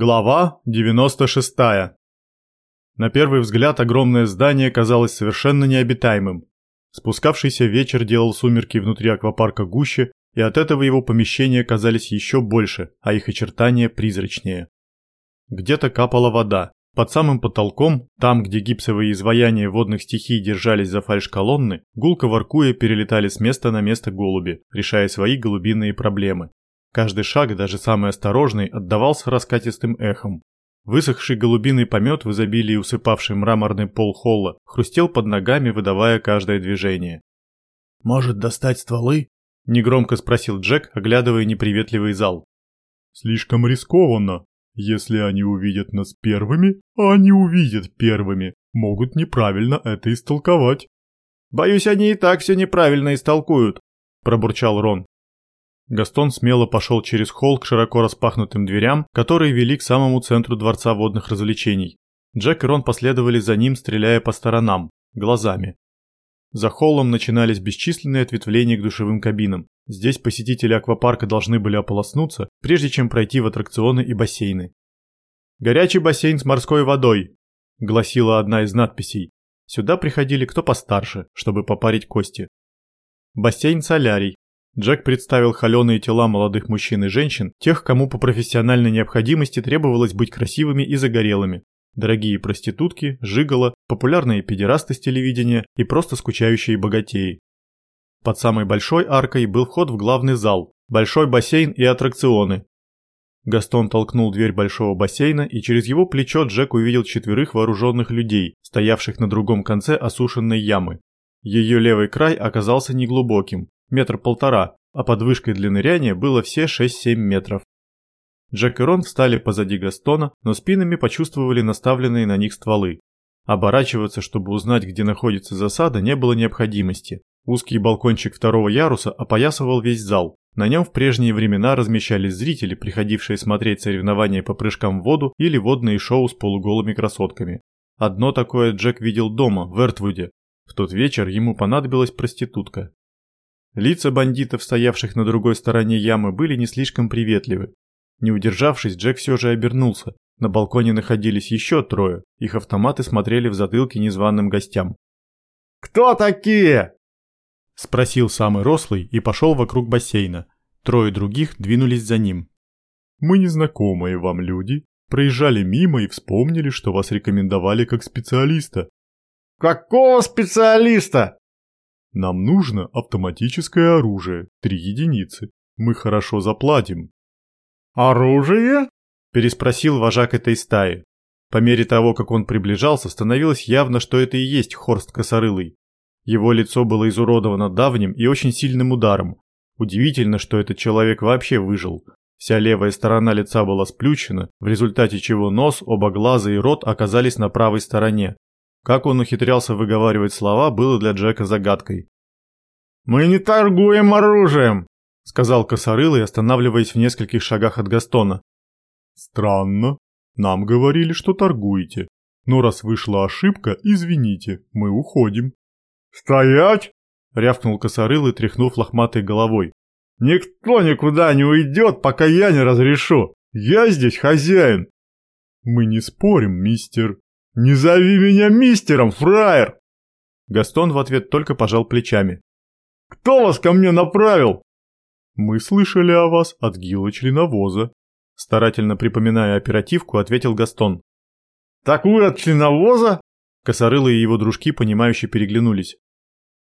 Глава 96. На первый взгляд огромное здание казалось совершенно необитаемым. Спускавшийся вечер делал сумерки внутри аквапарка гуще, и от этого его помещения казались еще больше, а их очертания призрачнее. Где-то капала вода. Под самым потолком, там, где гипсовые изваяния водных стихий держались за фальш-колонны, гулко воркуя перелетали с места на место голуби, решая свои голубиные проблемы. Каждый шаг, даже самый осторожный, отдавался раскатистым эхом. Высохший голубиный помет в изобилии усыпавший мраморный пол холла хрустел под ногами, выдавая каждое движение. «Может, достать стволы?» – негромко спросил Джек, оглядывая неприветливый зал. «Слишком рискованно. Если они увидят нас первыми, а они увидят первыми, могут неправильно это истолковать». «Боюсь, они и так все неправильно истолкуют», – пробурчал Рон. Гастон смело пошел через холл к широко распахнутым дверям, которые вели к самому центру дворца водных развлечений. Джек и Рон последовали за ним, стреляя по сторонам, глазами. За холлом начинались бесчисленные ответвления к душевым кабинам. Здесь посетители аквапарка должны были ополоснуться, прежде чем пройти в аттракционы и бассейны. «Горячий бассейн с морской водой», – гласила одна из надписей. Сюда приходили кто постарше, чтобы попарить кости. Бассейн солярий, Джек представил холеные тела молодых мужчин и женщин, тех, кому по профессиональной необходимости требовалось быть красивыми и загорелыми. Дорогие проститутки, жигало, популярные педерасты с телевидения и просто скучающие богатеи. Под самой большой аркой был вход в главный зал, большой бассейн и аттракционы. Гастон толкнул дверь большого бассейна, и через его плечо Джек увидел четверых вооруженных людей, стоявших на другом конце осушенной ямы. Ее левый край оказался неглубоким, метр полтора, а под вышкой для ныряния было все 6-7 метров. Джек и Рон встали позади Гастона, но спинами почувствовали наставленные на них стволы. Оборачиваться, чтобы узнать, где находится засада, не было необходимости. Узкий балкончик второго яруса опоясывал весь зал. На нем в прежние времена размещались зрители, приходившие смотреть соревнования по прыжкам в воду или водные шоу с полуголыми красотками. Одно такое Джек видел дома, в Эртвуде. В тот вечер ему понадобилась проститутка. Лица бандитов, стоявших на другой стороне ямы, были не слишком приветливы. Не удержавшись, Джек все же обернулся. На балконе находились еще трое. Их автоматы смотрели в затылки незваным гостям. «Кто такие?» Спросил самый рослый и пошел вокруг бассейна. Трое других двинулись за ним. «Мы незнакомые вам люди. Проезжали мимо и вспомнили, что вас рекомендовали как специалиста». «Какого специалиста?» Нам нужно автоматическое оружие, три единицы. Мы хорошо заплатим. Оружие? Переспросил вожак этой стаи. По мере того, как он приближался, становилось явно, что это и есть Хорст Косорылый. Его лицо было изуродовано давним и очень сильным ударом. Удивительно, что этот человек вообще выжил. Вся левая сторона лица была сплющена, в результате чего нос, оба глаза и рот оказались на правой стороне, как он ухитрялся выговаривать слова, было для Джека загадкой. «Мы не торгуем оружием», — сказал Косорылый, останавливаясь в нескольких шагах от Гастона. «Странно. Нам говорили, что торгуете. Но раз вышла ошибка, извините, мы уходим». «Стоять!» — рявкнул Косорылый, тряхнув лохматой головой. «Никто никуда не уйдет, пока я не разрешу. Я здесь хозяин». «Мы не спорим, мистер», «Не зови меня мистером, фраер!» Гастон в ответ только пожал плечами. «Кто вас ко мне направил?» «Мы слышали о вас от Гила Членовоза», старательно припоминая оперативку, ответил Гастон. «Так вы от Членовоза?» Косорылы и его дружки, понимающе переглянулись.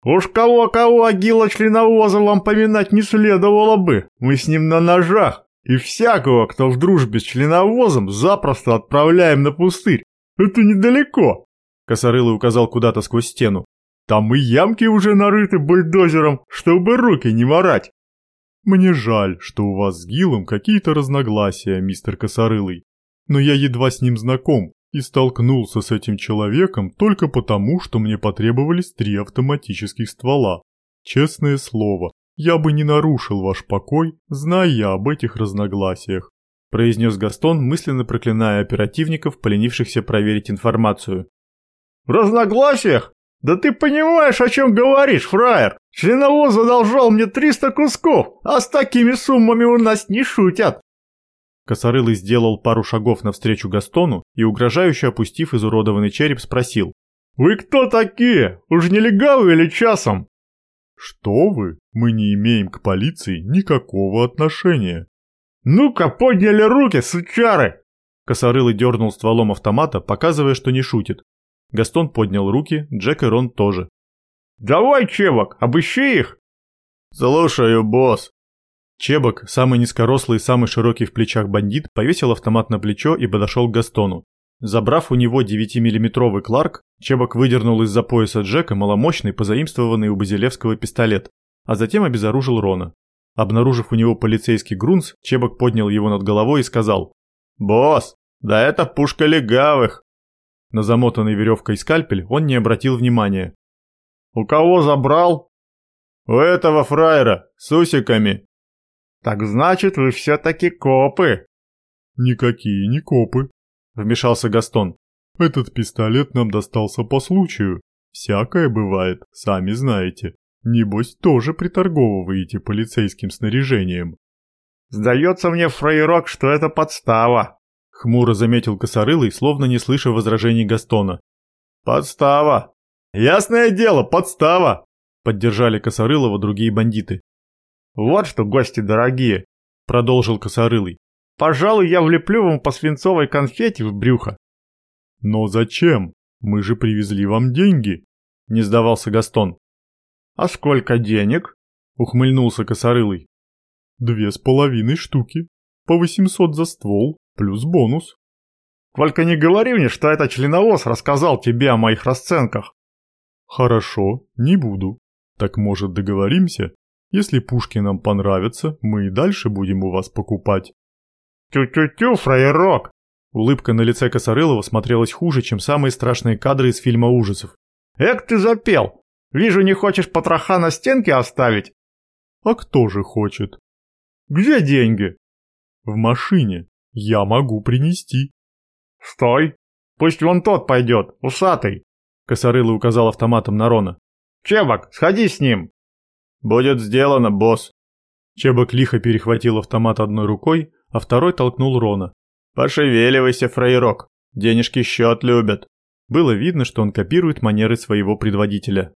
«Уж кого-кого Агила Членовоза вам поминать не следовало бы, мы с ним на ножах, и всякого, кто в дружбе с Членовозом, запросто отправляем на пустырь. Это недалеко. Косорылый указал куда-то сквозь стену. Там и ямки уже нарыты бульдозером, чтобы руки не морать. Мне жаль, что у вас с Гилом какие-то разногласия, мистер Косорылый. Но я едва с ним знаком и столкнулся с этим человеком только потому, что мне потребовались три автоматических ствола. Честное слово, я бы не нарушил ваш покой, зная об этих разногласиях произнес Гастон, мысленно проклиная оперативников, поленившихся проверить информацию. «В разногласиях? Да ты понимаешь, о чем говоришь, фраер! Членовоз задолжал мне 300 кусков, а с такими суммами у нас не шутят!» Косорылый сделал пару шагов навстречу Гастону и, угрожающе опустив изуродованный череп, спросил. «Вы кто такие? Уж не легавы или часом?» «Что вы? Мы не имеем к полиции никакого отношения». «Ну-ка, подняли руки, сучары!» Косорылый дернул стволом автомата, показывая, что не шутит. Гастон поднял руки, Джек и Рон тоже. «Давай, Чебок, обыщи их!» «Слушаю, босс!» Чебок, самый низкорослый и самый широкий в плечах бандит, повесил автомат на плечо и подошел к Гастону. Забрав у него 9-миллиметровый Кларк, Чебок выдернул из-за пояса Джека маломощный, позаимствованный у Базилевского пистолет, а затем обезоружил Рона. Обнаружив у него полицейский грунц, Чебок поднял его над головой и сказал «Босс, да это пушка легавых!» На замотанный веревкой скальпель он не обратил внимания. «У кого забрал?» «У этого фраера, с усиками». «Так значит, вы все-таки копы?» «Никакие не копы», — вмешался Гастон. «Этот пистолет нам достался по случаю. Всякое бывает, сами знаете. Небось, тоже приторговываете полицейским снаряжением». «Сдается мне, фраерок, что это подстава», — хмуро заметил Косорылый, словно не слыша возражений Гастона. «Подстава! Ясное дело, подстава!» — поддержали Косорылова другие бандиты. «Вот что, гости дорогие!» — продолжил Косорылый. Пожалуй, я влеплю вам по свинцовой конфете в брюхо. Но зачем? Мы же привезли вам деньги. Не сдавался Гастон. А сколько денег? Ухмыльнулся Косорылый. Две с половиной штуки. По восемьсот за ствол, плюс бонус. Только не говори мне, что это членовоз рассказал тебе о моих расценках. Хорошо, не буду. Так может договоримся? Если пушки нам понравятся, мы и дальше будем у вас покупать. «Тю-тю-тю, фраерок!» Улыбка на лице Косорылова смотрелась хуже, чем самые страшные кадры из фильма ужасов. «Эк ты запел! Вижу, не хочешь потроха на стенке оставить?» «А кто же хочет?» «Где деньги?» «В машине. Я могу принести». «Стой! Пусть вон тот пойдет, усатый!» Косорылый указал автоматом на Рона. «Чебок, сходи с ним!» «Будет сделано, босс!» Чебок лихо перехватил автомат одной рукой, а второй толкнул Рона. «Пошевеливайся, фрейрок, денежки счет любят». Было видно, что он копирует манеры своего предводителя.